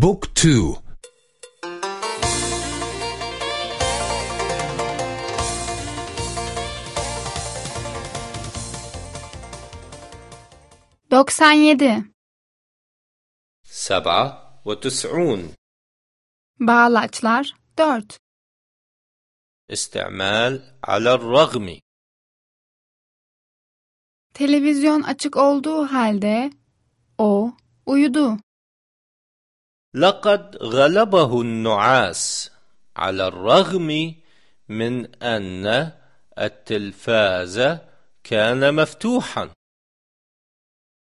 بوك تو doksan yedi سبعة وتسعون Bağlaçlar dört استعمال على الرغم Televizyon açık olduğu halde o uyudu. لقد غلبه النعاس على الرغم من أن التلفاز كان مفتوحا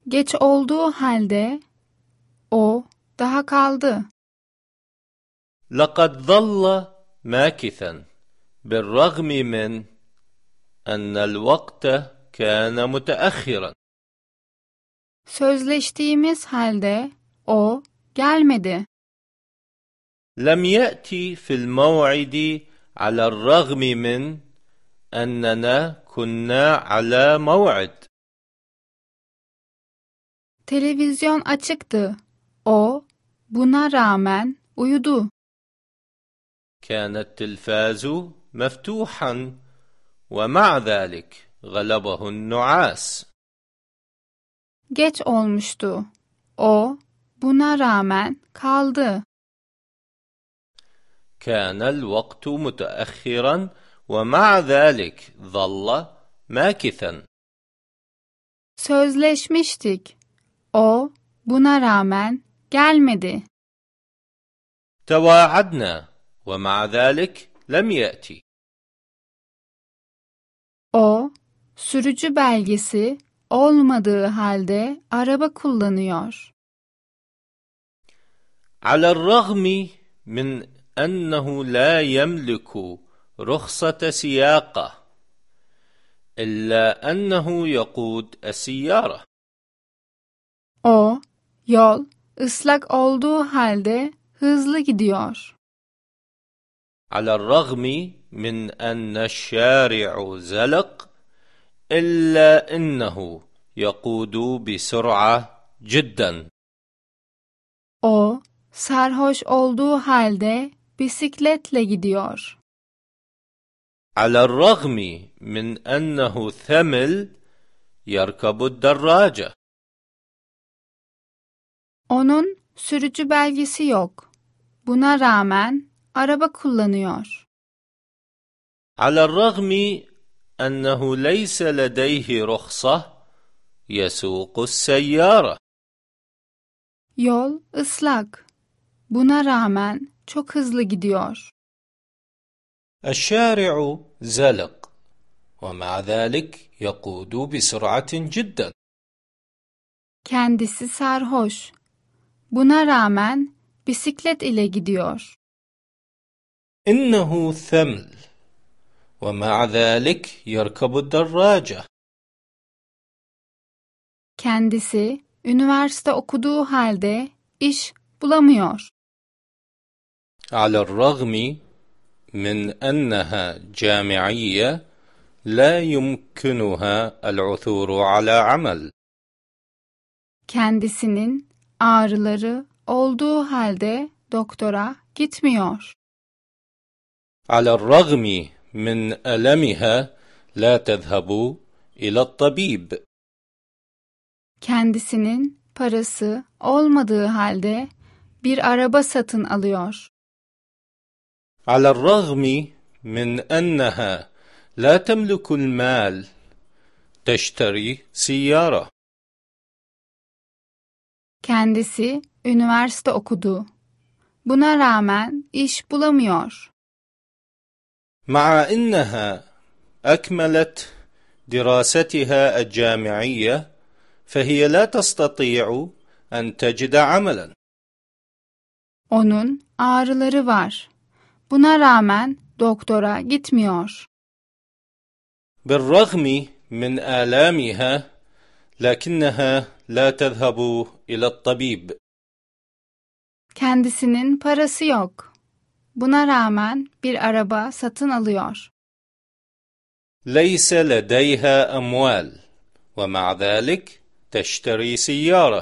Geç olduğu halde o daha kaldı. لقد ظل ماكثا بالرغم من أن الوقت كان متأخرا Sözleştiğimiz halde o gelmedi. لم يأتي في الموعد على الرغم من أننا كنا على موعد Televizyon açıktı. O buna rağmen uyudu. كان التلفاز مفتوحا ومع ذلك غلبه النعاس Geç olmuştu. O buna rağmen kaldı. كان الوقت متأخرا ومع ذلك ظل ماكثا Sözleşmiştik. O buna rağmen gelmedi. تواعدنا ومع ذلك لم يأتي O sürücü belgesi olmadığı halde araba kullanıyor. على الرغم من أنه لا يملك رخصة سياقة إلا أنه يقود السيارة O yol ıslak olduğu halde hızlı gidiyor. على الرغم من أن الشارع زلق إلا أنه يقود بسرعة جدا O sarhoş olduğu halde bisikletle gidiyor. على الرغم من أنه ثمل يركب الدراجة Onun sürücü belgesi yok. Buna rağmen araba kullanıyor. على الرغم أنه ليس لديه رخصة يسوق السيارة Yol ıslak. Buna rağmen çok hızlı gidiyor. الشارع زلق ومع ذلك يقود بسرعة جدا Kendisi sarhoş. Buna rağmen bisiklet ile gidiyor. إنه ثمل ومع ذلك يركب الدراجة Kendisi üniversite okuduğu halde iş bulamıyor. على الرغم من أنها جامعية لا يمكنها العثور على عمل Kendisinin ağrıları olduğu halde doktora gitmiyor. على الرغم من ألمها لا تذهب إلى الطبيب Kendisinin parası olmadığı halde bir araba satın alıyor. على الرغم من أنها لا تملك المال تشتري سيارة Kendisi üniversite okudu. Buna rağmen iş bulamıyor. مع أنها أكملت دراستها الجامعية فهي لا تستطيع أن تجد عملا Onun ağrıları var. Buna rağmen doktora gitmiyor. بالرغم من آلامها لكنها لا تذهب إلى الطبيب Kendisinin parası yok. Buna rağmen bir araba satın alıyor. ليس لديها أموال ومع ذلك تشتري سيارة